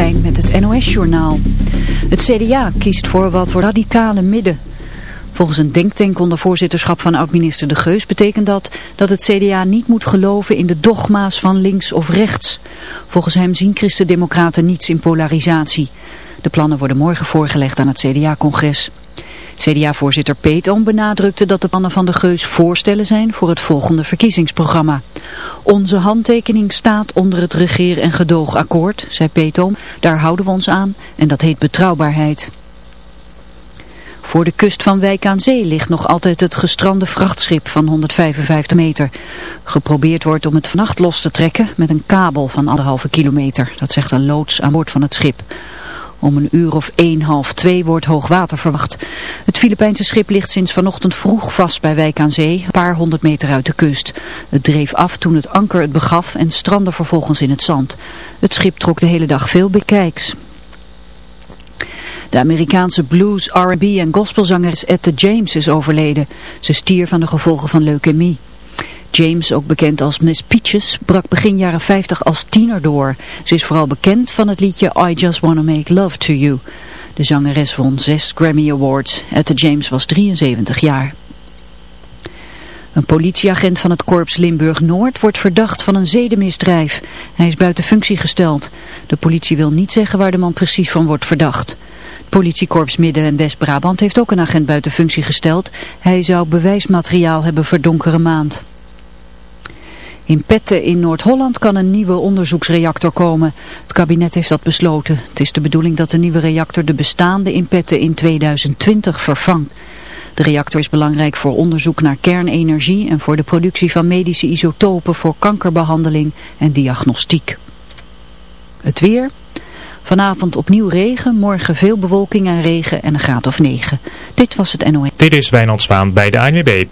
Met het NOS-journaal. Het CDA kiest voor wat voor radicale midden. Volgens een denktank onder voorzitterschap van oud-minister De Geus betekent dat dat het CDA niet moet geloven in de dogma's van links of rechts. Volgens hem zien christendemocraten niets in polarisatie. De plannen worden morgen voorgelegd aan het CDA-congres. CDA-voorzitter Peetoom benadrukte dat de plannen van de Geus voorstellen zijn voor het volgende verkiezingsprogramma. Onze handtekening staat onder het regeer- en gedoogakkoord, zei Peetoom. Daar houden we ons aan en dat heet betrouwbaarheid. Voor de kust van Wijk aan Zee ligt nog altijd het gestrande vrachtschip van 155 meter. Geprobeerd wordt om het vannacht los te trekken met een kabel van anderhalve kilometer. Dat zegt een loods aan boord van het schip. Om een uur of één, half twee wordt hoogwater verwacht. Het Filipijnse schip ligt sinds vanochtend vroeg vast bij Wijk aan Zee, een paar honderd meter uit de kust. Het dreef af toen het anker het begaf en strandde vervolgens in het zand. Het schip trok de hele dag veel bekijks. De Amerikaanse blues, R&B en gospelzangeres Etta James is overleden. Ze stier van de gevolgen van leukemie. James, ook bekend als Miss Peaches, brak begin jaren 50 als tiener door. Ze is vooral bekend van het liedje I Just Wanna Make Love To You. De zangeres won zes Grammy Awards. Etta James was 73 jaar. Een politieagent van het korps Limburg-Noord wordt verdacht van een zedenmisdrijf. Hij is buiten functie gesteld. De politie wil niet zeggen waar de man precies van wordt verdacht. Politiekorps Midden- en West-Brabant heeft ook een agent buiten functie gesteld. Hij zou bewijsmateriaal hebben verdonkere maand. In Petten in Noord-Holland kan een nieuwe onderzoeksreactor komen. Het kabinet heeft dat besloten. Het is de bedoeling dat de nieuwe reactor de bestaande in Petten in 2020 vervangt. De reactor is belangrijk voor onderzoek naar kernenergie en voor de productie van medische isotopen voor kankerbehandeling en diagnostiek. Het weer. Vanavond opnieuw regen, morgen veel bewolking en regen en een graad of 9. Dit was het NOS. Dit is Wijnand bij de ANWB.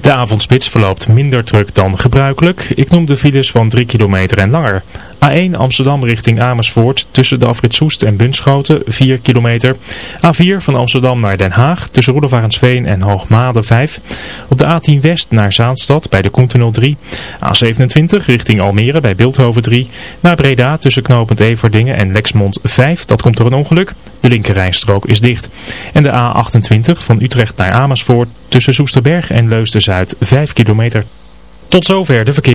De avondspits verloopt minder druk dan gebruikelijk. Ik noem de files van 3 kilometer en langer. A1 Amsterdam richting Amersfoort tussen de afrit Soest en Bunschoten 4 kilometer. A4 van Amsterdam naar Den Haag tussen Roelofarensveen en Hoogmade 5. Op de A10 West naar Zaanstad bij de Koentunnel 3. A27 richting Almere bij Beeldhoven 3. Naar Breda tussen Knopend Everdingen en Lexmond 5. Dat komt door een ongeluk. De linkerrijstrook is dicht. En de A28 van Utrecht naar Amersfoort tussen Soesterberg en Leusden-Zuid 5 kilometer. Tot zover de verkeer.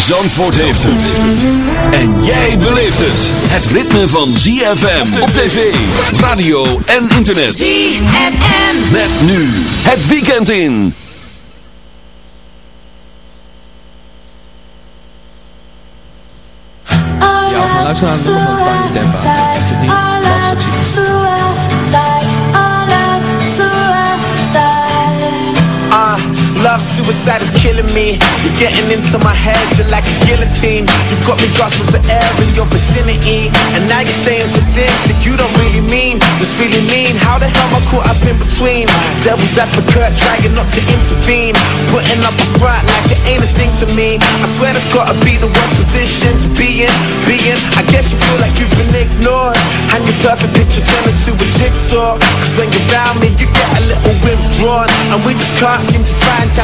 Zandvoort heeft het. En jij beleeft het. Het ritme van ZFM op tv, radio en internet. ZFM. Met nu het weekend in. Ja, we gaan luisteren naar een nummer van Brian Demba. Is niet? Love suicide is killing me. You're getting into my head, you're like a guillotine. You've got me gasping for air in your vicinity. And now you're saying some things that you don't really mean. Just really mean. How the hell am I caught up in between? Devil's advocate, trying not to intervene. Putting up a front like it ain't a thing to me. I swear that's gotta be the worst position to be in. Being, I guess you feel like you've been ignored. And your perfect picture turned into a jigsaw. Cause when you're around me, you get a little withdrawn. And we just can't seem to find time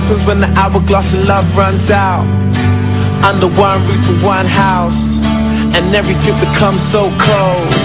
happens when the hourglass of love runs out? Under one roof and one house And everything becomes so cold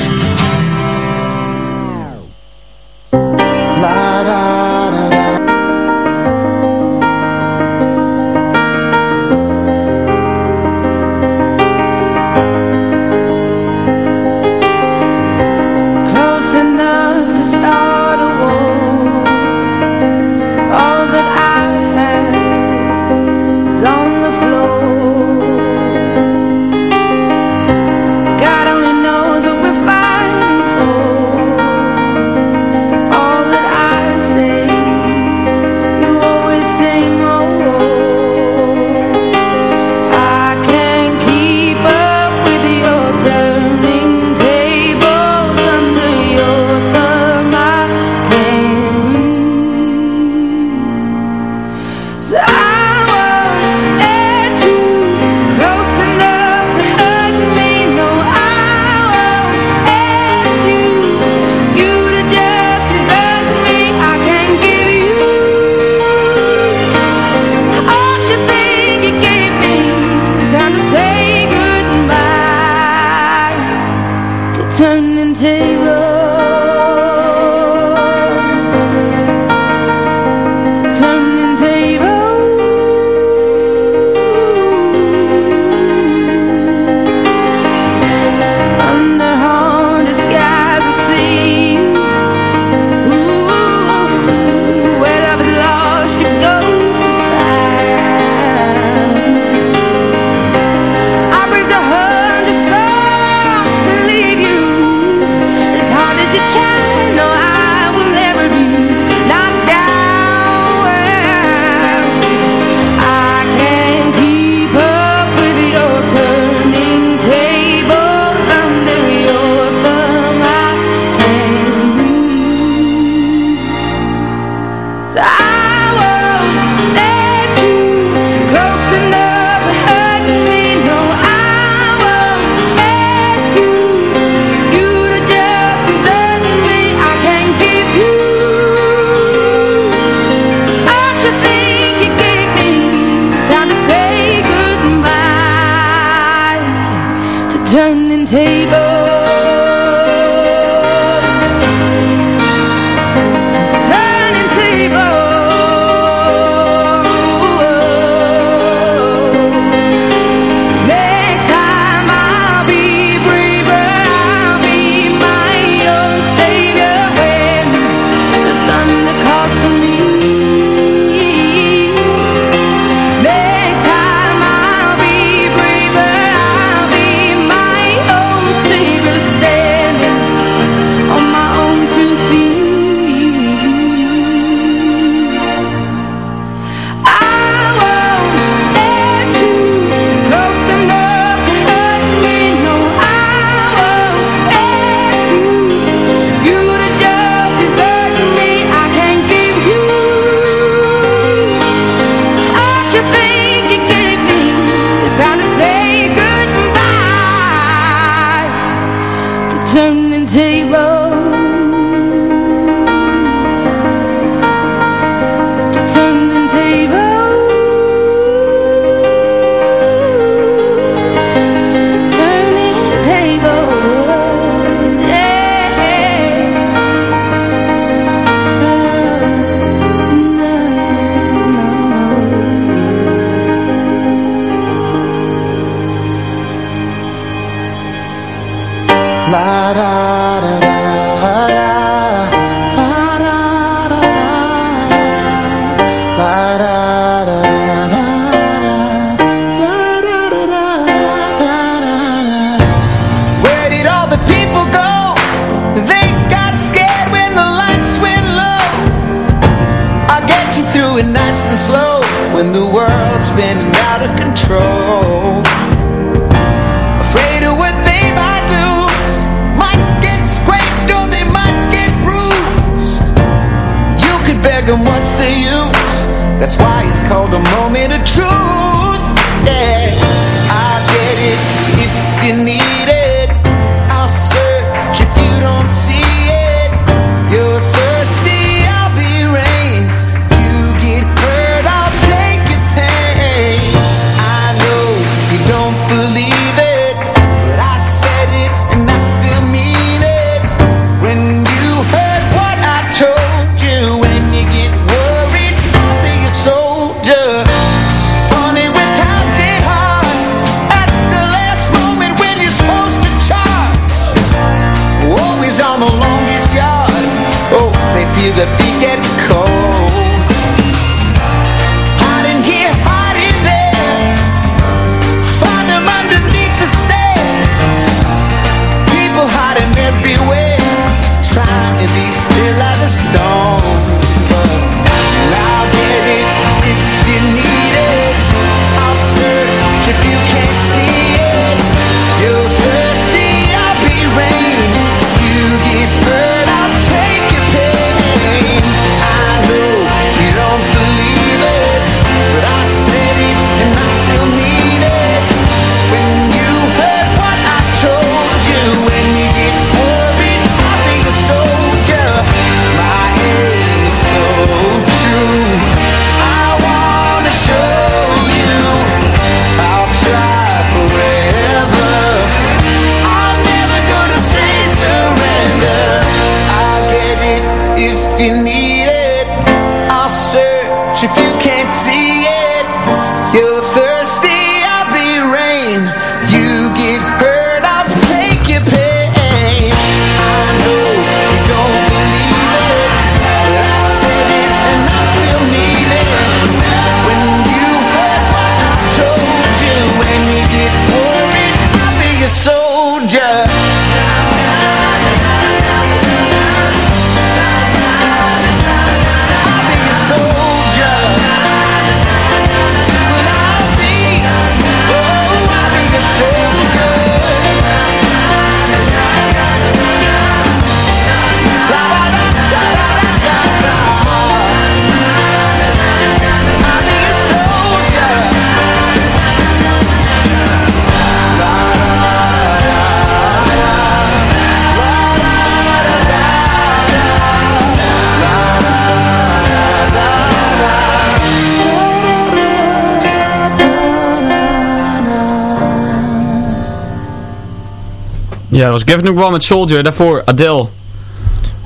Ja, dat was Gavin DeGraw met Soldier. Daarvoor Adele.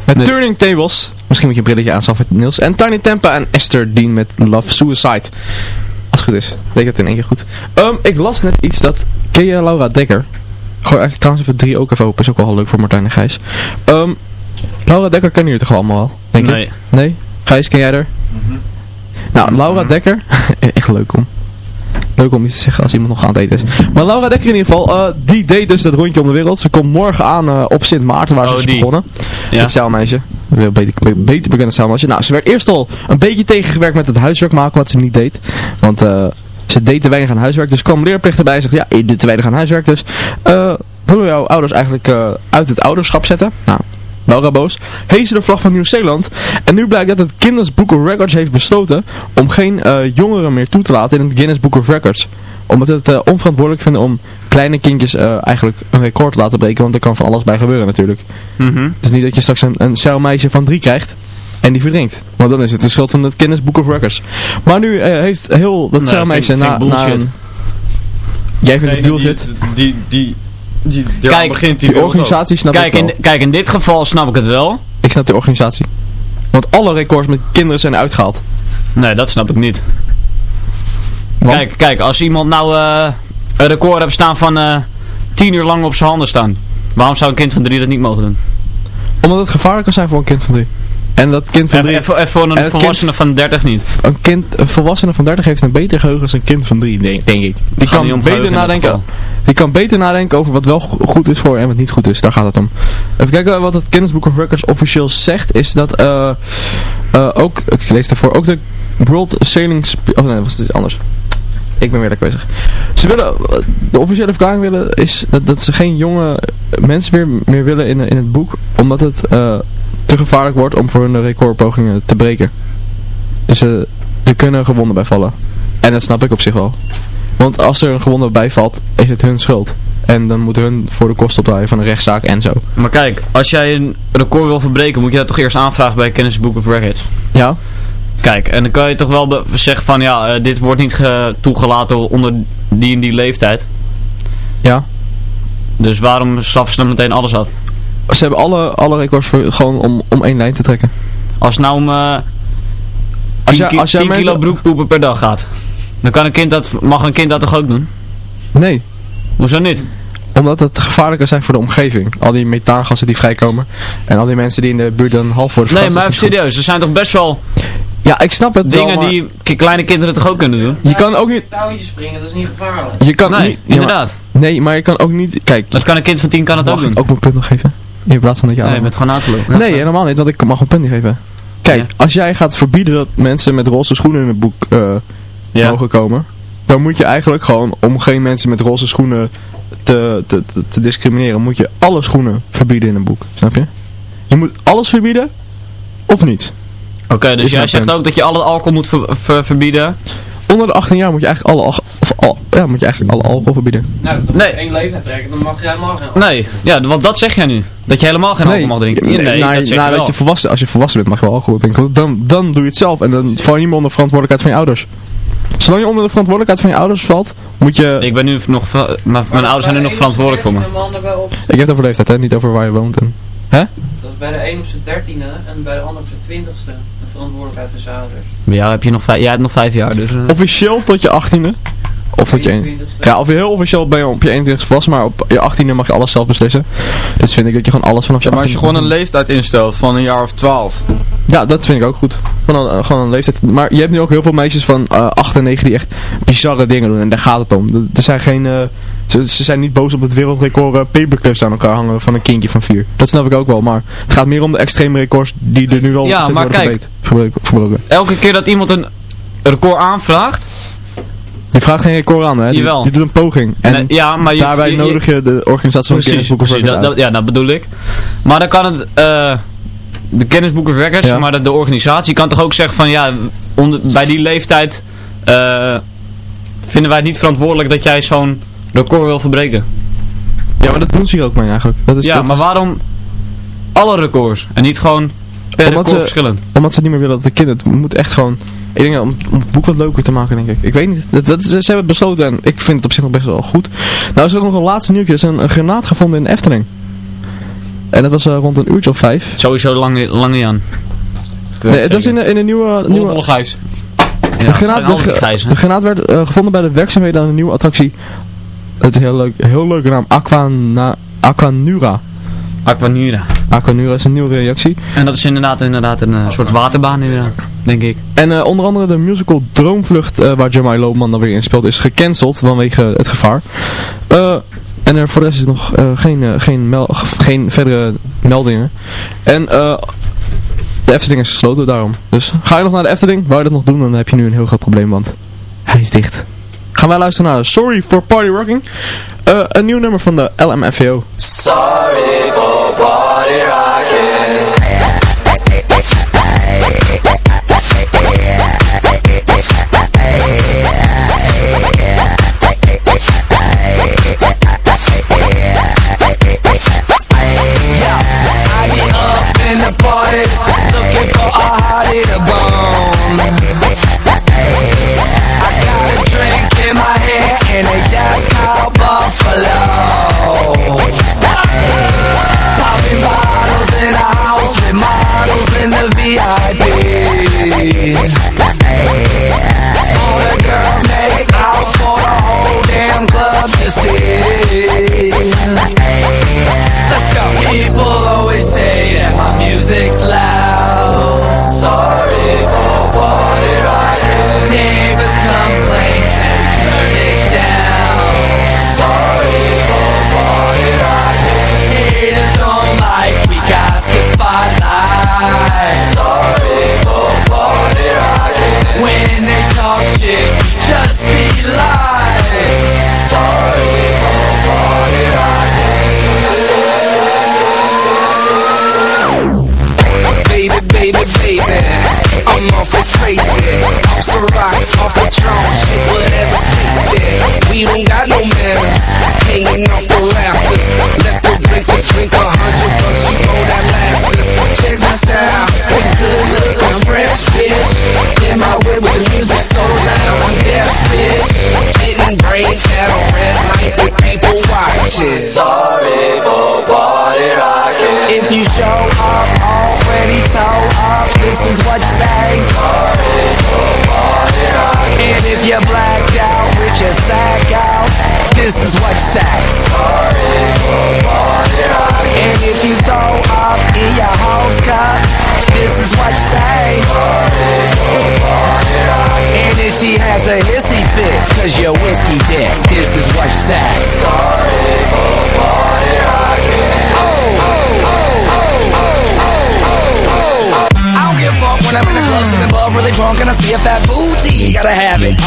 Met Nee. Turning Tables. Misschien moet je een brilletje aanschaffen, Niels. En Tiny Tempa en Esther Dean met Love Suicide. Als het goed is. Weet ik het in één keer goed. Ehm, ik las net iets dat... Ken je Laura Dekker? Gooi eigenlijk trouwens even drie ook even open. Is ook wel leuk voor Martijn en Gijs. Ehm, Laura Dekker kennen jullie toch allemaal wel? Denk Nee. ik? Nee? Gijs, ken jij er? Nou, Laura Dekker... Echt leuk om. Leuk om iets te zeggen als iemand nog aan het eten is. Maar Laura Dekker in ieder geval, eh, die deed dus dat rondje om de wereld. Ze komt morgen aan eh, op Sint Maarten, waar ze Oh, is die. begonnen. Ja. Het zeilmeisje. Beter, be- beter bekend als zeilmeisje. Nou, ze werd eerst al een beetje tegengewerkt met het huiswerk maken, wat ze niet deed. Want eh, ze deed te weinig aan huiswerk. Dus kwam leerplicht erbij en zegt, ja, je doet te weinig aan huiswerk. Dus willen we jouw ouders eigenlijk uit het ouderschap zetten? Nou, Laura boos. Hezen de vlag van Nieuw-Zeeland. En nu blijkt dat het Guinness Book of Records heeft besloten om geen eh, jongeren meer toe te laten in het Guinness Book of Records. Omdat het eh, onverantwoordelijk vinden om kleine kindjes eh, eigenlijk een record te laten breken. Want er kan van alles bij gebeuren natuurlijk. Mhm. Dus niet dat je straks een, een zeilmeisje van drie krijgt en die verdrinkt. Want dan is het de schuld van het Guinness Book of Records. Maar nu heeft heel dat zeilmeisje vind- na, na een... Jij vindt het bullshit? die, die, die, die Kijk, begint die, organisatie snap Kijk ik wel. in, kijk, in dit geval snap ik het wel. Ik snap de organisatie. Want alle records met kinderen zijn uitgehaald. Nee, dat snap ik niet. Want? Kijk, kijk, als iemand nou eh, een record hebt staan van eh 10 uur lang op zijn handen staan. Waarom zou een kind van 3 dat niet mogen doen? Omdat het gevaarlijk kan zijn voor een kind van drie. En dat kind van drie... en, voor- en voor En een volwassene van 30 niet. Een, kind, een volwassene van 30 heeft een beter geheugen dan een kind van 3, denk, denk ik. Die kan, beter nadenken, die kan beter nadenken over wat wel go- goed is voor en wat niet goed is. Daar gaat het om. Even kijken wat het Guinness Book of Records officieel zegt. Is dat eh, eh, ook, ik lees daarvoor, ook de World Sailing... Oh nee, dat was iets anders. Ik ben weer lekker bezig. Ze willen, de officiële verklaring willen is dat, dat ze geen jonge mensen meer, meer willen in, in het boek. Omdat het eh, te gevaarlijk wordt om voor hun recordpogingen te breken. Dus eh, er kunnen gewonden bij vallen. En dat snap ik op zich wel. Want als er een gewonde bij valt, is het hun schuld. En dan moeten hun voor de kosten opdraaien van een rechtszaak en zo. Maar kijk, als jij een record wil verbreken, moet je dat toch eerst aanvragen bij Guinness Book of Records. Ja? Kijk, en dan kan je toch wel zeggen van ja, eh, dit wordt niet ge- toegelaten onder die en die leeftijd. Ja. Dus waarom straffen ze dan meteen alles af? Ze hebben alle, alle records voor, gewoon om, om één lijn te trekken. Als het nou om eh 10, Als jij, als jij 10 kilo mensen... broekpoepen per dag gaat, dan kan een kind dat, mag een kind dat toch ook doen? Nee. Hoezo niet? Omdat het gevaarlijk kan zijn voor de omgeving. Al die methaangassen die vrijkomen. En al die mensen die in de buurt dan half worden Nee, verbrand, maar serieus, er zijn toch best wel. Ja, ik snap het wel, dingen maar die kleine kinderen toch ook kunnen doen? Je kan ook niet... Touwtjes springen, dat is niet gevaarlijk. Je kan Nee, niet... ja, maar- inderdaad. nee, maar je kan ook niet... Kijk, Dat kan een kind van 10 kan het ook mag doen. ik ook mijn punt nog geven? In plaats van dat je Nee, aan... met gewoon uitgelopen. Nee, helemaal niet, want ik mag een punt niet geven. Kijk, Ja. als jij gaat verbieden dat mensen met roze schoenen in het boek eh, Ja. mogen komen, dan moet je eigenlijk gewoon, om geen mensen met roze schoenen te, te, te, te discrimineren, moet je alle schoenen verbieden in een boek. Snap je? Je moet alles verbieden, of niet. Oké, dus jij zegt punt. ook dat je alle alcohol moet ver- ver- verbieden? Onder de 18 jaar moet je eigenlijk alle, al, ja, moet je eigenlijk alle alcohol verbieden. Nou, dan Nee. moet je één leeftijd trekken, dan mag je helemaal geen Nee, ja, want dat zeg jij nu. Dat je helemaal geen alcohol mag drinken. nee, Nee, na- dat zeg je nadat wel. je volwassen, als je volwassen bent mag je wel alcohol drinken. Dan, dan doe je het zelf en dan val je niet meer onder de verantwoordelijkheid van je ouders. Zolang je onder de verantwoordelijkheid van je ouders valt, moet je... Ik ben nu nog, ver- maar mijn ouders zijn nu nog verantwoordelijk voor me. Ik heb het over leeftijd, hè? niet over waar je woont. En... Hè? Dat is bij de een op zijn dertiende en bij de ander op zijn twintigste. De verantwoordelijkheid van zijn ouders. Bij jou heb je nog vijf, jij hebt nog vijf jaar, dus... eh, Officieel tot je 18e. Of tot je... een- 21ste. Ja, of je heel officieel ben je op je 21 volwassen, maar op je 18e mag je alles zelf beslissen. Dus vind ik dat je gewoon alles vanaf je Ja, maar als je 18e gewoon een leeftijd instelt van een jaar of 12. Ja, dat vind ik ook goed. Gewoon een, gewoon een leeftijd. Maar je hebt nu ook heel veel meisjes van eh 8 en 9 die echt bizarre dingen doen. En daar gaat het om. Er- zijn geen... eh, ze, ze zijn niet boos op het wereldrecord eh, paperclips aan elkaar hangen van een kindje van 4. Dat snap ik ook wel. Maar het gaat meer om de extreme records die er nu wel Ja, maar worden kijk. verbroken. Elke keer dat iemand een record aanvraagt... Die vraagt geen record aan, hè? Die, Jawel. die doet een poging. En ja, maar je, daarbij je- je- nodig je de organisatie van Precies, dat, dat- ja, dat bedoel ik. Maar dan kan het... eh de Ja. maar de, de organisatie kan toch ook zeggen van... Ja, onder, bij die leeftijd... eh, vinden wij het niet verantwoordelijk dat jij zo'n record wil verbreken. Ja, maar dat doen ze hier ook mee eigenlijk. Dat is, ja, dat maar is- waarom alle records en niet gewoon per Omdat record ze- verschillend? Omdat ze niet meer willen dat de kinderen... Het moet echt gewoon... Ik denk dat om, om het boek wat leuker te maken, denk ik. Ik weet niet. Dat, dat, ze, ze hebben het besloten en ik vind het op zich nog best wel goed. Nou is er ook nog een laatste nieuwtje. Er is een, een granaat gevonden in de Efteling. En dat was eh, rond een uurtje of vijf. Sowieso lang, lang niet aan. Nee, het was in, de- in een nieuwe... nieuwe. Ja, de, granaat, de, grijs, granaat werd eh, gevonden bij de werkzaamheden aan een nieuwe attractie. Het is een heel leuk, heel leuke naam. Aquana, Aquanura. Aquanura. Aquanura is een nieuwe reactie. En dat is inderdaad, inderdaad een eh, soort waterbaan, inderdaad, denk ik. En eh, onder andere de musical Droomvlucht, eh, waar Jeremiah Loopman dan weer in speelt, is gecanceld vanwege het gevaar. Eh, en er voor de rest is nog eh, geen, geen, mel geen verdere meldingen. En eh, de Efteling is gesloten daarom. Dus ga je nog naar de Efteling, wou je dat nog doen, dan heb je nu een heel groot probleem, want hij is dicht. Gaan wij luisteren naar Sorry for Party Rocking. Eh, een nieuw nummer van de LMFAO. Sorry for party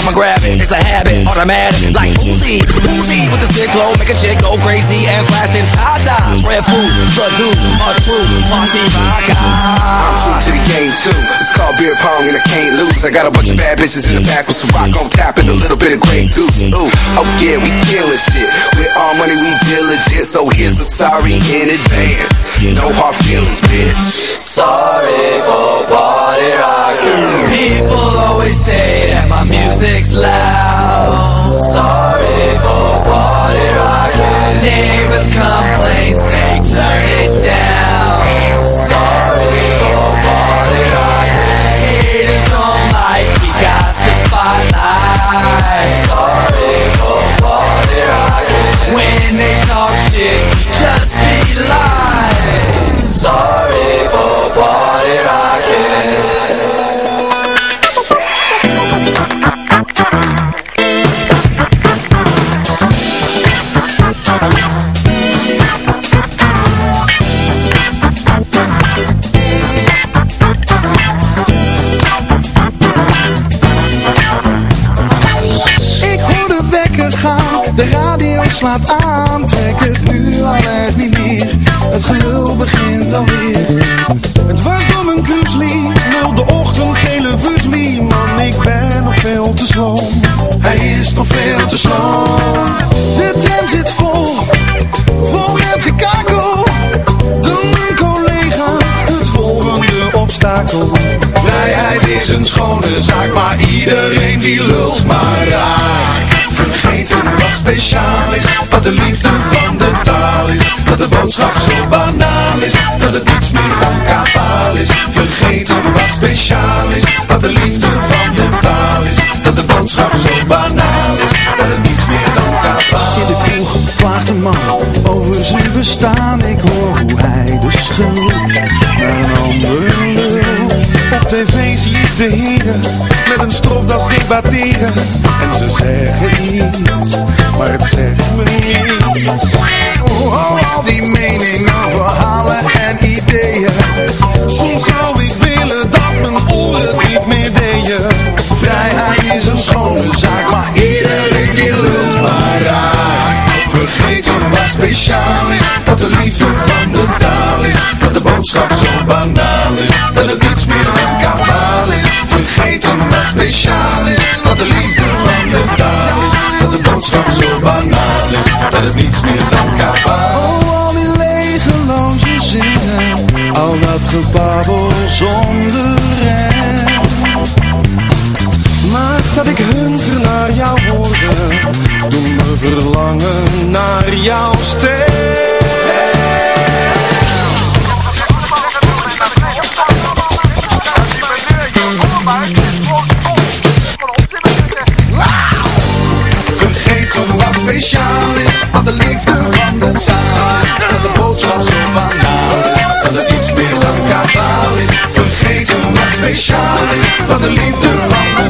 I'ma grab. It's a habit, automatic, like Uzi. Uzi with the sick flow, make a chick go crazy and flash them tatas. Red food, drug dude, a true party vodka. I'm true to the game too. It's called beer pong and I can't lose. I got a bunch of bad bitches in the back with some rock on top and a little bit of Grey Goose. Ooh, oh yeah, we killing shit. With all money we diligent, so here's a sorry in advance. No hard feelings, bitch. Sorry for party rocking. People always say that my music's loud. I'm sorry for party rocking. Neighbors complain, say turn it down. Debatteren En ze zeggen niets, maar het zegt me niets. Oh, al die meningen, verhalen en ideeën? Soms zou ik willen dat mijn oren niet meer deden Vrijheid is een schone zaak, maar iedere keer lult. Maar raar Vergeten wat speciaal is Dat de liefde van de taal is Dat de boodschap zo banaal is Dat het niets speciaal is Dat de liefde van de taal is Dat de boodschap zo banaal is Dat het niets meer dan kabaal Oh, al die legeloze zinnen Al dat gebabbel zonder rem. Dat ik hunker naar jouw woorden Doe me verlangen naar jouw stem de liefde van de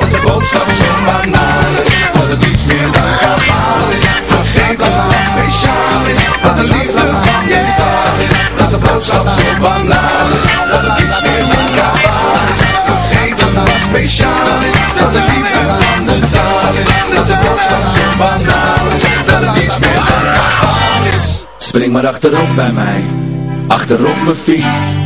Dat de boodschap zo banaal is Dat het iets meer dan kabaal is. Vergeten wat speciaal is Wat de liefde van de taal is. Dat de boodschap zo banaal is Dat het iets meer dan kabaal is. Vergeten wat speciaal is Dat de liefde van de taal is. Dat de boodschap zo banaal is Dat het iets meer dan kabaal is. Spring maar achterop bij mij, achterop mijn fiets.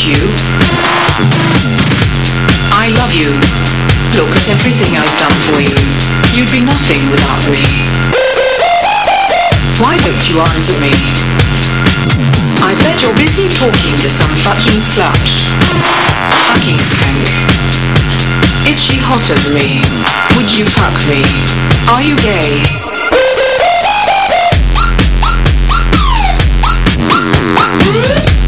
you. I love you. Look at everything I've done for you. You'd be nothing without me. Why don't you answer me? I bet you're busy talking to some fucking slut. Fucking skank. Is she hotter than me? Would you fuck me? Are you gay? You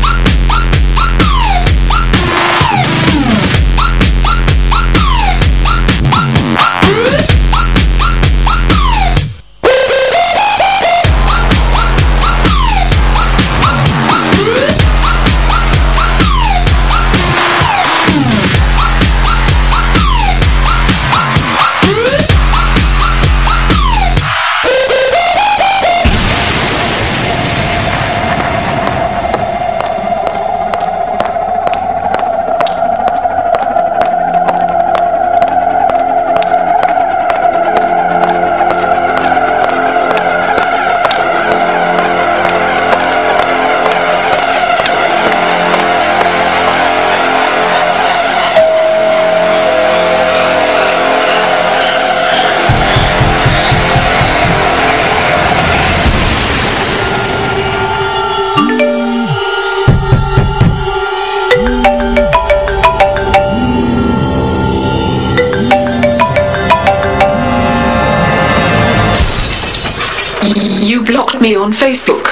Facebook,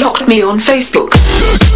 blocked me on Facebook.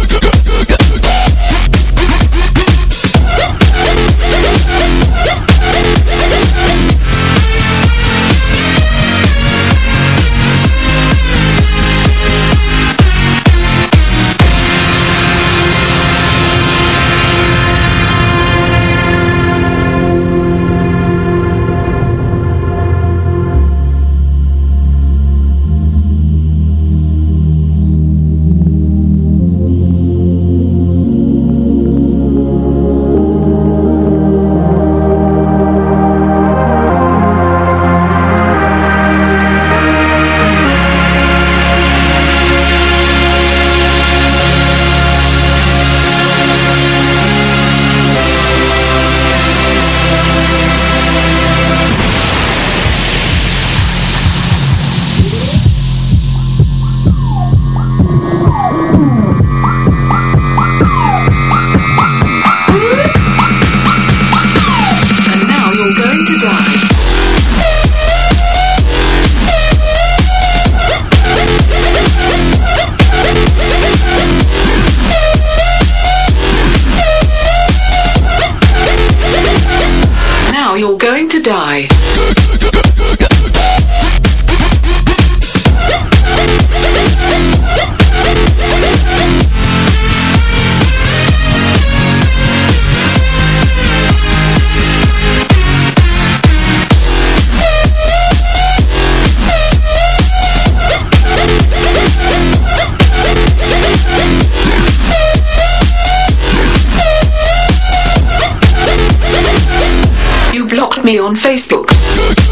Me on Facebook.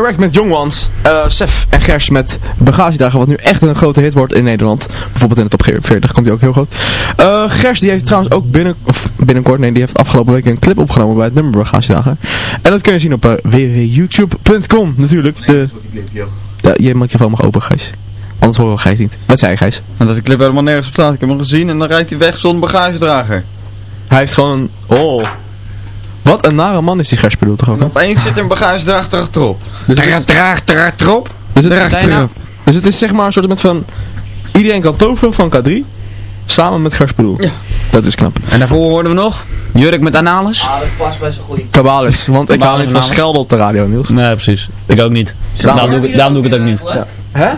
Direct met Young Ones, eh Sef en Gers met Bagagedrager, wat nu echt een grote hit wordt in Nederland. Bijvoorbeeld in de top 40 komt die ook heel groot. Eh Gers die heeft trouwens ook binnen, of binnenkort, nee die heeft afgelopen week een clip opgenomen bij het nummer Bagagedrager. En dat kun je zien op eh, www.youtube.com natuurlijk. De, ja, je microfoon mag open Gijs. Anders horen we Gijs niet. Wat zei je Gijs? En dat die clip helemaal nergens op staat. Ik heb hem gezien en dan rijdt hij weg zonder bagagedrager. Hij heeft gewoon... Oh. Wat een nare man is die Gers bedoeld toch ook? hè? Opeens zit er een bagagedrager achterop. Dus het is- erop. Dus het, Erachterop. dus het is zeg maar een soort met van... Iedereen kan toveren van K3. Samen met Gers bedoel. Ja. Dat is knap. En daarvoor hoorden we nog Jurk met Analis. Ah, dat past bij zo'n goeie. Kabalis, want ik hou niet van schelden op de radio, Niels. Nee, precies. Ik ook niet. Daarom doe ik, daarom doe ik het ook niet. Ja. Hè?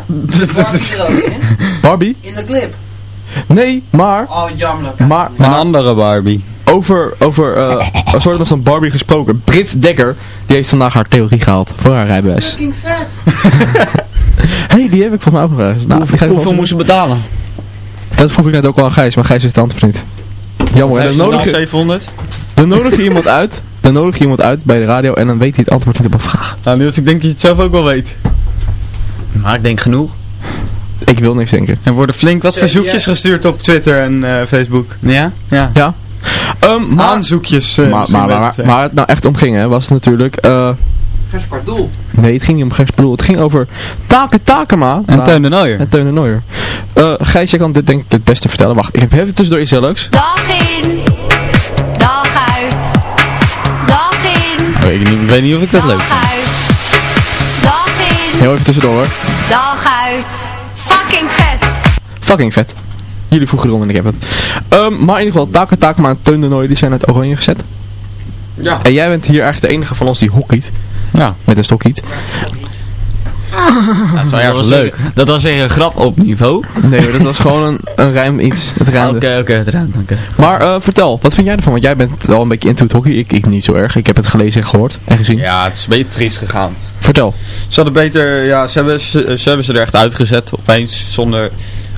Barbie? In de clip. Nee, maar... Oh, jammer. Maar, Een andere Barbie. Over, over eh, een soort van Barbie gesproken. Brit Dekker, die heeft vandaag haar theorie gehaald voor haar rijbewijs. Fucking vet. Hé, hey, die heb ik volgens mij ook. Nou, Hoeveel wel- moest je betalen? Dat vroeg ik net ook al aan Gijs, maar Gijs wist het antwoord niet. Jammer, dan nodig, je, 700? dan nodig je iemand uit. Dan nodig je iemand uit bij de radio en dan weet hij het antwoord niet op een vraag. Nou Niels, ik denk dat je het zelf ook wel weet. Maar ik denk genoeg. Ik wil niks denken. Er worden flink wat verzoekjes gestuurd op Twitter en eh, Facebook. Ja? Ja. Ja. Ehm, maar, Aanzoekjes. eh, maar, maar, maar, waar het nou echt om ging, hè, was natuurlijk... eh, Gers Pardoel. nee, het ging niet om Gers Bedoel. Het ging over Take Takema. En Nou, Teun de Nooier. En Teun de Nooier. Eh Gijs, jij kan dit denk ik het beste vertellen. Wacht, ik heb even tussendoor iets heel leuks. Dag in, dag uit. Dag in, Oh, ik, weet niet of ik dat leuk dag uit. Dag in, Heel even tussendoor hoor. dag uit. Fucking vet. Fucking vet. Jullie vroegen erom en ik heb het. Ehm, maar in ieder geval, Take Takema en Teun de Nooier, die zijn uit Oranje gezet. Ja. En jij bent hier eigenlijk de enige van ons die hockeyt. Ja. Met een stokkiet. Dat is wel Dat erg was leuk. weer- Dat was weer een grap op niveau. Nee, dat was gewoon een, een rijm iets. Het Oké, rijmde. oké, het ruimt. oké. Maar eh, vertel, wat vind jij ervan? Want jij bent wel een beetje into het hockey. Ik, ik niet zo erg. Ik heb het gelezen en gehoord en gezien. Ja, het is een beetje triest gegaan. Vertel. Ze hadden beter, ja, ze hebben ze, ze hebben ze er echt uitgezet opeens, zonder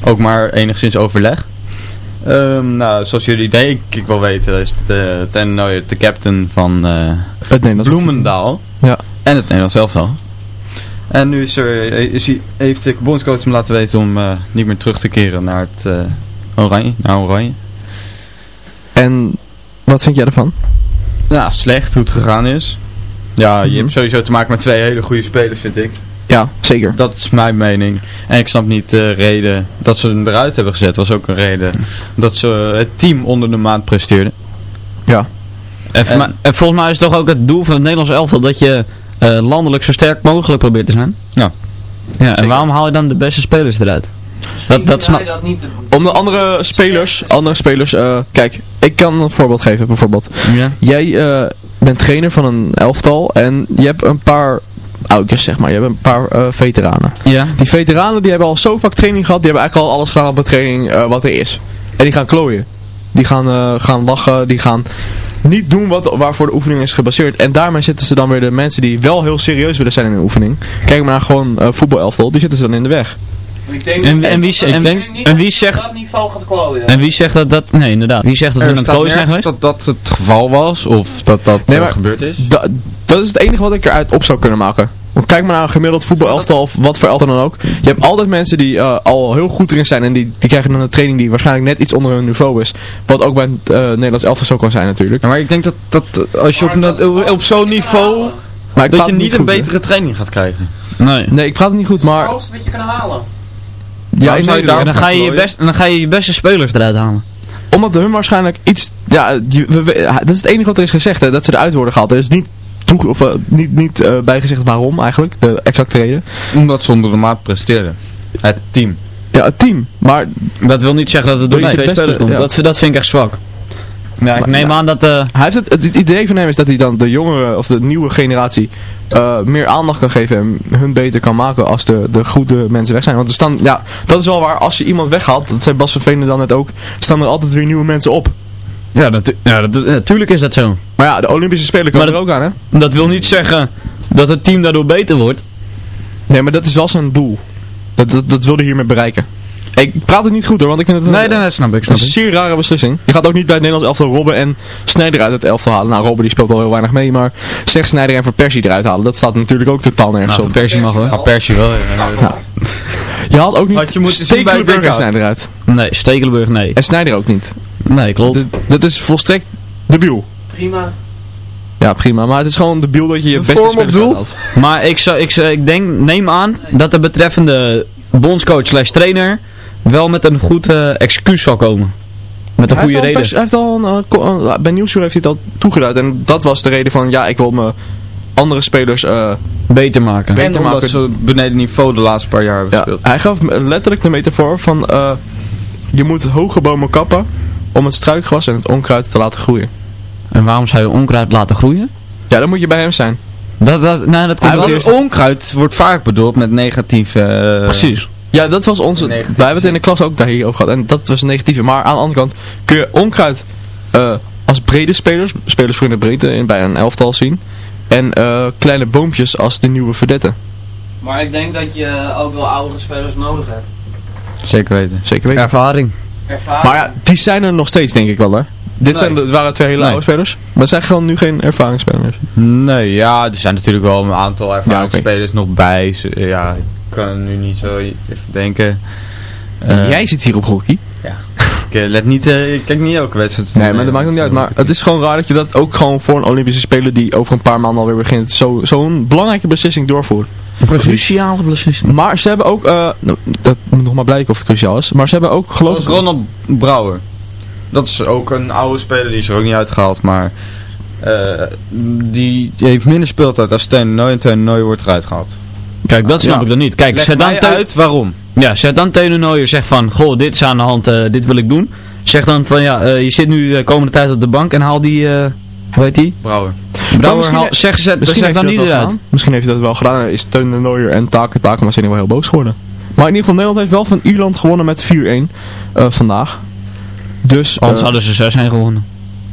ook maar enigszins overleg. Ehm, nou, zoals jullie denk ik wel weten, is het, eh Ten Nooijer de captain van eh, Het Nederlands. Bloemendaal. Ja. En het Nederlands elftal. En nu is er, is hij, heeft de bondscoach hem laten weten om eh, niet meer terug te keren naar het eh, Oranje. Naar Oranje. En wat vind jij ervan? Ja, slecht hoe het gegaan is. Ja, je hebt sowieso te maken met twee hele goede spelers, vind ik. Ja, zeker. Dat is mijn mening. En ik snap niet de reden dat ze hem eruit hebben gezet. Was ook een reden dat ze het team onder de maand presteerden. Ja. En, volgens mij is toch ook het doel van het Nederlands elftal dat je eh, landelijk zo sterk mogelijk probeert te zijn. Ja. Ja, en waarom haal je dan de beste spelers eruit? Dat, dat snap dat niet te doen. Om de andere spelers, andere spelers, eh, kijk, ik kan een voorbeeld geven bijvoorbeeld. Ja. Jij eh, bent trainer van een elftal en je hebt een paar oudjes zeg maar, je hebt een paar eh, veteranen. Ja. Die veteranen die hebben al zo vaak training gehad, die hebben eigenlijk al alles gedaan op de training eh, wat er is. En die gaan klooien. Die gaan, eh, gaan lachen, die gaan niet doen wat, waarvoor de oefening is gebaseerd. En daarmee zitten ze dan weer de mensen die wel heel serieus willen zijn in een oefening. Kijk maar naar gewoon voetbalelftal, die zitten ze dan in de weg. Ik denk En, wie, ik en, denk niet en wie zegt... dat niveau gaat klooien. En wie zegt dat dat... Nee, inderdaad. Wie zegt dat Er een kooi zijn geweest? dat dat het geval was of dat dat Nee, maar- gebeurd is. Da- dat is het enige wat ik eruit op zou kunnen maken. Want kijk maar naar een gemiddeld voetbalelftal of wat voor elftal dan ook. Je hebt altijd mensen die eh, al heel goed erin zijn en die, die krijgen dan een training die waarschijnlijk net iets onder hun niveau is. Wat ook bij het eh, Nederlands elftal zo kan zijn natuurlijk. Ja, maar ik denk dat, dat als je op, dat- op, zo'n niveau, Maar dat je het niet een goed, betere training gaat krijgen. Nee. Nee, ik praat het niet goed, Het maar... hoogste wat je kan halen. Ja, zou je dan ga je je, best, dan ga je je beste spelers eruit halen. Omdat hun waarschijnlijk iets... Ja, je- we- we- dat is het enige wat er is gezegd, hè, dat ze eruit worden gehaald. Er is niet, toe, of, eh, niet, niet eh, bijgezegd waarom eigenlijk, de exacte reden. Omdat ze onder de maat presteerden. Het team. Ja, het team. Maar Dat wil niet zeggen dat het door Nee, die twee beste, spelers komt. ja. Dat, dat vind ik echt zwak. Ja, ik Maar- neem ja. aan dat... eh hij heeft het, het idee van hem is dat hij dan de jongere of de nieuwe generatie eh, meer aandacht kan geven en hun beter kan maken als de, de goede mensen weg zijn. Want er staan, ja, dat is wel waar, als je iemand weghaalt, dat zei Bas van Venen dan net ook, staan er altijd weer nieuwe mensen op. ja, ja dat, natuurlijk is dat zo. Maar ja, de Olympische Spelen komen Maar er ook aan, hè? Dat wil niet zeggen dat het team daardoor beter wordt. Nee, maar dat is wel zijn doel. Dat, dat, dat wilde hij hiermee bereiken. Ik praat het niet goed hoor, want ik vind het een, Nee, dat snap ik. een Snap ik. zeer rare beslissing. Je gaat ook niet bij het Nederlands elftal Robben en Snijder uit het elftal halen. Nou, Robben die speelt al heel weinig mee, maar zeg Snijder en Van Persie eruit halen. Dat staat natuurlijk ook totaal nergens Nou, op. Persie mag hoor. Van Persie wel, ja. Je haalt ook niet Had je Stekelenburg en. Snijder uit. Nee, Stekelenburg nee. En Snijder ook niet. Nee, klopt. Dat, dat is volstrekt debiel. Prima. Ja, prima. Maar het is gewoon debiel dat je je De beste spelers doel? uithaalt. Maar ik, zou, ik, zou- ik denk, neem aan dat de betreffende bondscoach slash trainer wel met een goed eh, excuus zal komen. Met een goede reden. hij heeft al een, eh, eh, bij Nieuwsuur heeft hij het al toegeduid. En dat was de reden van, ja, ik wil me andere spelers eh, Beter maken. beter En omdat maken. ze beneden niveau de laatste paar jaar hebben Ja, gespeeld. hij gaf letterlijk de metafoor van, eh, je moet hoge bomen kappen om het struikgewas en het onkruid te laten groeien. En waarom zou je onkruid laten groeien? Ja, dan moet je bij hem zijn. Dat, dat, nou, dat komt eerst. onkruid wordt vaak bedoeld met negatieve... eh, Precies. Ja, dat was onze... Wij hebben het in de klas ook daar hier over gehad. En dat was een negatieve. Maar aan de andere kant kun je onkruid eh, als brede spelers, spelers voor in de breedte in, bij een elftal zien. En eh, kleine boompjes als de nieuwe verdetten. Maar ik denk dat je ook wel oudere spelers nodig hebt. Zeker weten. Zeker weten. Ervaring. Maar ja, die zijn er nog steeds denk ik wel hè. Dit Nee. zijn, het waren twee hele Nee. oude spelers. Maar zijn gewoon nu geen ervaringsspelers. Nee, ja, er zijn natuurlijk wel een aantal ervaren oké. spelers nog bij. Ja, ik kan nu niet zo even denken. En Eh, jij zit hier op hockey. Ik eh, let niet, ik kijk niet elke wedstrijd van, Nee, maar dat maakt ook niet uit. Maar het is gewoon raar dat je dat ook gewoon voor een Olympische Speler die over een paar maanden alweer begint, zo- zo'n belangrijke beslissing doorvoert. Cruciale beslissing. Maar ze hebben ook, eh, nou, dat moet nog maar blijken of het cruciaal is, maar ze hebben ook geloof Zoals Ronald Brouwer. Dat is ook een oude speler, die is er ook niet uitgehaald, maar eh, die heeft minder speeltijd als Ten Nooy en Ten Nooy wordt eruit gehaald. Kijk, dat snap Ja. ik dan niet. Kijk, Leg zet dan mij uit waarom. Ja, zet dan Teun zegt van, goh, dit is aan de hand, eh, dit wil ik doen. Zeg dan van, ja, eh, je zit nu de komende tijd op de bank en haal die, eh hoe heet die? Brouwer. Brouwer, haal, zeg, zet, Misschien zeg heeft dan hij niet dat wel eruit. gedaan. Misschien heeft hij dat wel gedaan. Is Teun de Nooier en Taken Taken zijn wel heel boos geworden. Maar in ieder geval, Nederland heeft wel van Ierland gewonnen met 4-1 eh, vandaag. Dus, Anders eh, hadden ze 6-1 gewonnen.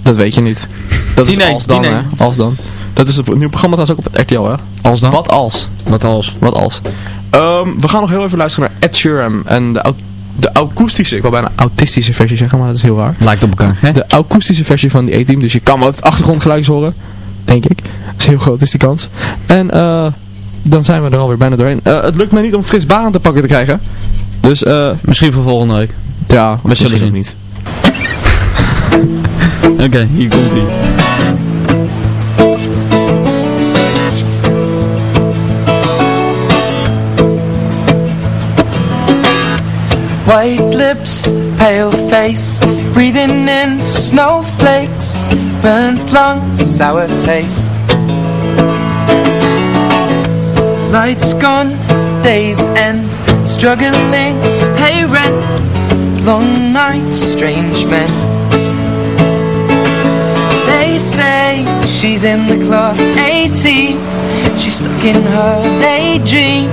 dat weet je niet. Dat is 10-1, als dan, 10-1. hè. Als dan. Dat is het nieuwe programma trouwens ook op het RTL, hè. Als dan? Wat als? Wat als? Wat als? Ehm, we gaan nog heel even luisteren naar Ed Sheeran en de, de akoestische, ik wil bijna autistische versie zeggen, maar dat is heel raar. Lijkt op elkaar, hè? De akoestische versie van die A-team, dus je kan wel het achtergrondgeluid horen, denk ik. Dat is heel groot, is die kans. En eh, dan zijn we er alweer bijna doorheen. Eh, het lukt mij niet om Frits Barend te pakken te krijgen. Dus eh Misschien voor volgende week. ja, We zullen misschien zien. ook niet. Oké, hier komt hij. White lips, pale face, breathing in snowflakes, burnt lungs, sour taste. Lights gone, days end, struggling to pay rent, long nights, strange men. They say she's in the class 18, she's stuck in her daydream.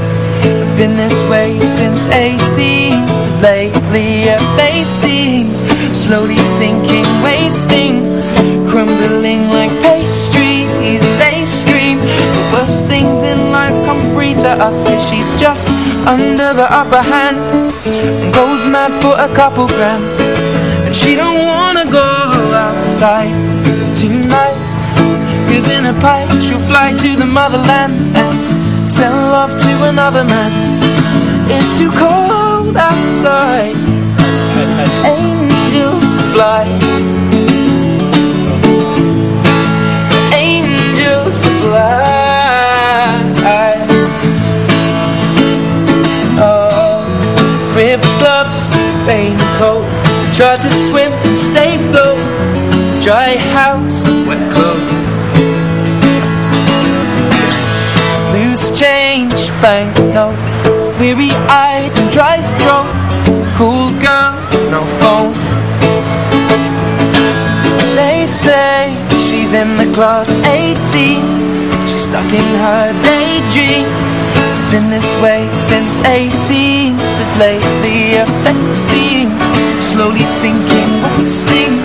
Been this way since 18 Lately her face seems Slowly sinking, wasting Crumbling like pastries. They scream The worst things in life come free to us Cause she's just under the upper hand. And goes mad for a couple grams. And she don't wanna go outside Tonight. Cause in a pipe she'll fly to the motherland And sell love to another man. It's too cold outside. Angels fly. Angels fly. Oh, ripped gloves, raincoat. Tried to swim and stay float. Dry house, bank notes Weary-eyed dry throat Cool girl, no phone. They say she's in the class 18 She's stuck in her daydream. Been this way since 18 But lately face seems Slowly sinking, wasting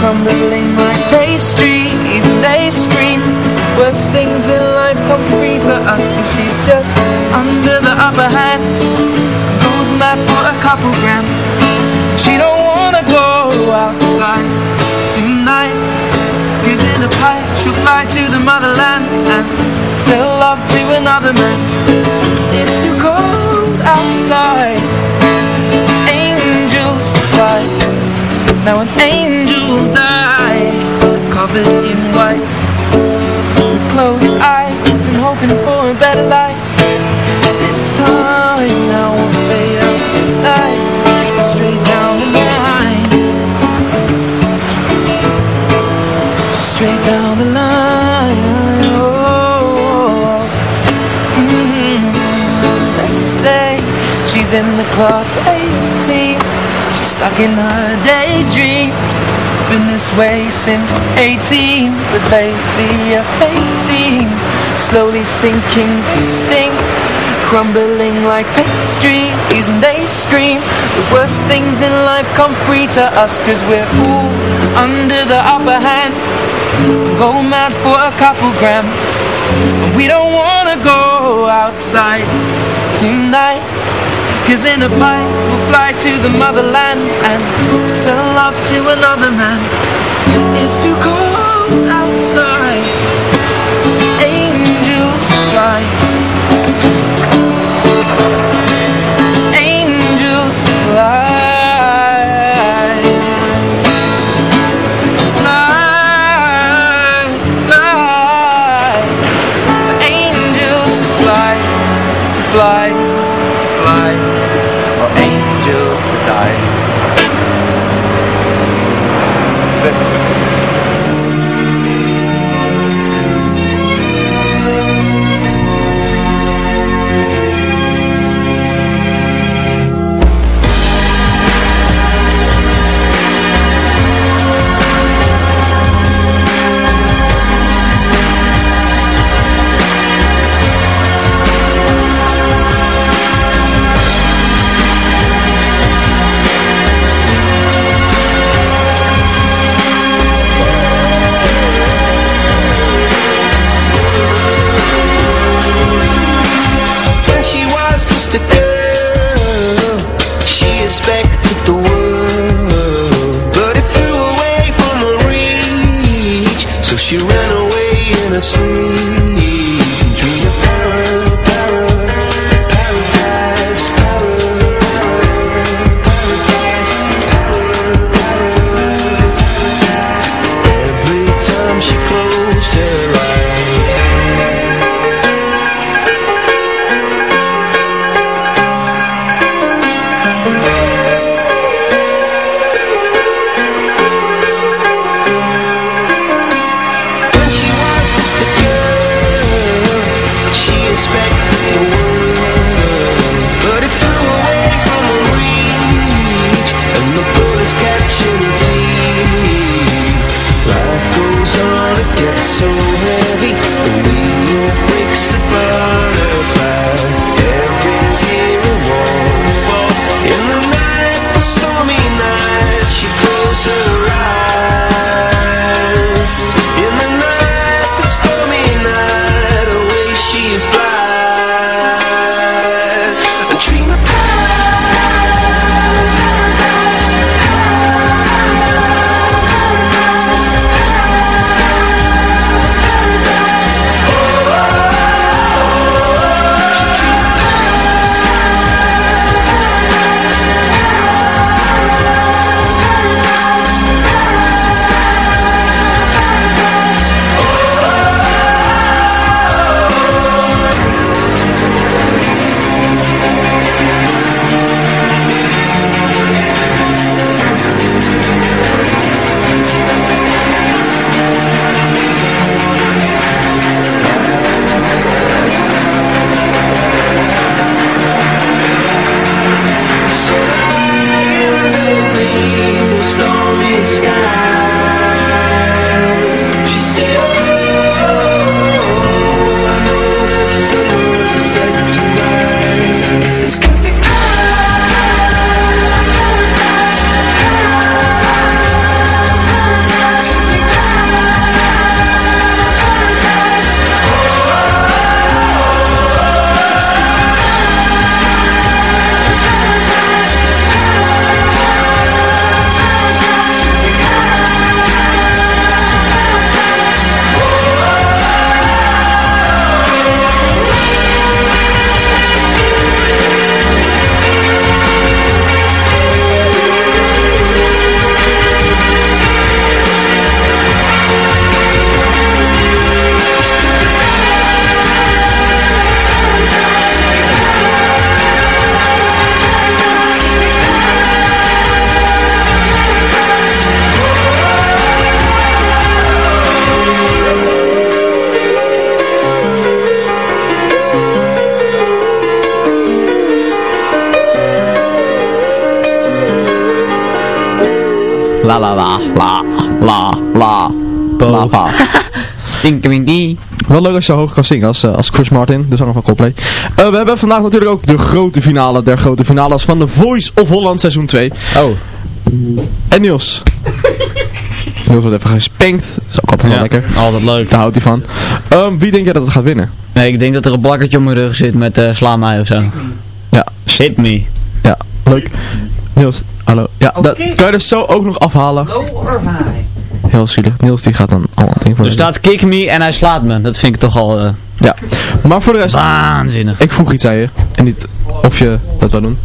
Crumbling like pastries They scream Worst things in life come free to us Cause she's just under the upper hand. Goes mad for a couple grams. She don't wanna go outside tonight. Cause in a pipe she'll fly to the motherland And sell love to another man. It's too cold outside. Angels fly. Now an angel died Covered in white closed eyes and hoping for a better life. This time now we'll fade out tonight, straight down the line, straight down the line. Oh, mm, they say she's in the class 18. She's stuck in her daydream Been this way since 18 But lately her face seems Slowly sinking extinct Crumbling like pastries And they scream The worst things in life come free to us Cause we're all under the upper hand. Go mad for a couple grams. And we don't wanna go outside tonight Cause in a fight we'll fly to the motherland And sell love to another man. It's too cold asleep La la la, la, la, la, lava. Dinky Wel leuk als je hoog kan zingen als, eh, als Chris Martin, de zanger van Coldplay. Eh, we hebben vandaag natuurlijk ook de grote finale der grote finales van The Voice of Holland seizoen 2. Oh. En Niels. Niels wordt even gespenkt. Dat is ook altijd wel Ja, lekker. altijd leuk. Daar houdt hij van. Ehm, wie denk jij dat het gaat winnen? Nee, ik denk dat er een plakkertje op mijn rug zit met eh sla mij of zo. Ja. Hit me. Ja, leuk. Niels, hallo. Ja, dat kan je er zo ook nog afhalen. Low or high? Heel zielig. Niels die gaat dan allemaal dingen voor Er staat kick me en hij slaat me. Dat vind ik toch al... eh, Ja, maar voor de rest... Waanzinnig. Ik vroeg iets aan je. En niet of je dat wil doen.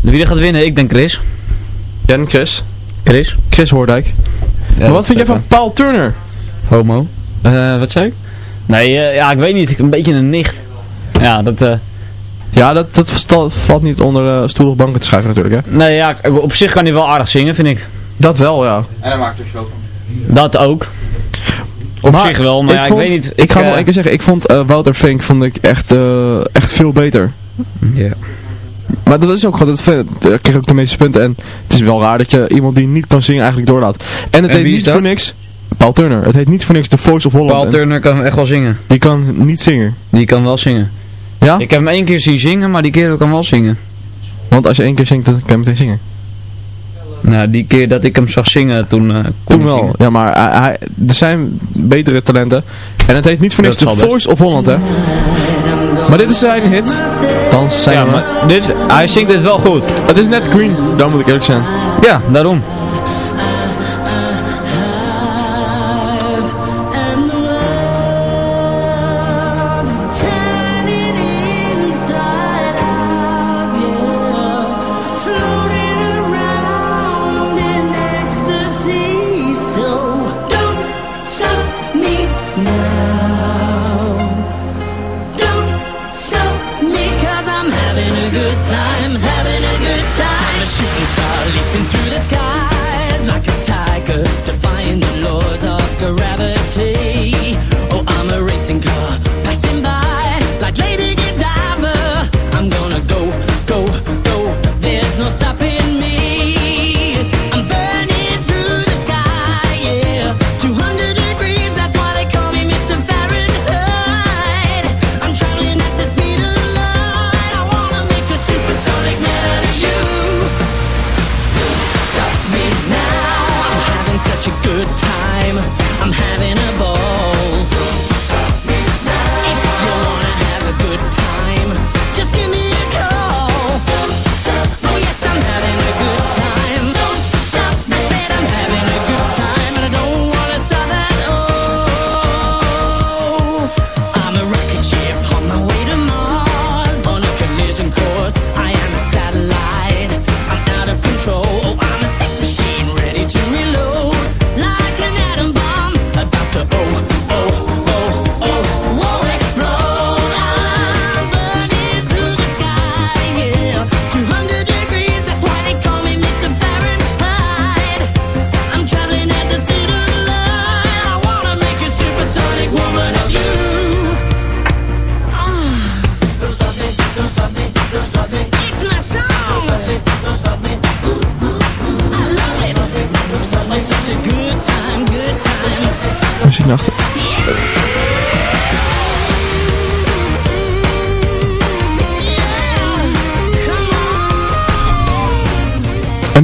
Wie er gaat winnen? Ik denk Chris. Jij en Chris. Chris. Chris Hoordijk. maar wat vind jij van Paul Turner? Homo. Eh, wat zei ik? Nee, eh, ja, ik weet niet. Een beetje een nicht. Ja, dat... Ja, dat, dat valt niet onder uh, stoel of banken te schuiven natuurlijk, hè? nee, ja, op zich kan hij wel aardig zingen, vind ik. Dat wel, ja. En hij maakt er show van. Dat ook. Op zich wel, maar ja, vond- ik weet niet. Ik, ga wel één keer zeggen, ik vond eh, Wouter Fink vond ik echt, eh, echt veel beter. Ja. Maar dat is ook gewoon, dat ik kreeg ook de meeste punten. En het is wel raar dat je iemand die niet kan zingen eigenlijk doorlaat. En het En heet niet dat? voor niks, Paul Turner. Het heet niet voor niks The Voice of Holland. Paul Turner kan echt wel zingen. Die kan niet zingen. Die kan wel zingen. Ja? Ik heb hem één keer zien zingen, maar die keer kan wel zingen. Want als je één keer zingt, dan kan je meteen zingen. Nou, die keer dat ik hem zag zingen, toen eh, kon Toen wel. zingen. Ja, maar hij, hij- er zijn betere talenten. En het heet niet voor niks The Voice of Holland, hè. Maar dit is zijn hit. Dan zijn Ja, maar dit, hij zingt dit wel goed. Het is net Green, dan moet ik eerlijk zijn. Ja, daarom.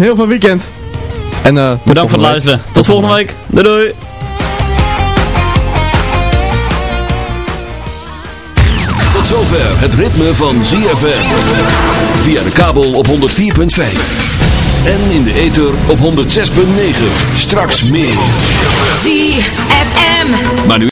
Een heel fijn weekend. En eh tot Bedankt voor het week. luisteren. Tot volgende week. Doei doei. Tot zover het ritme van ZFM. Via de kabel op 104.5. En in de ether op 106.9. Straks meer. ZFM. Maar nu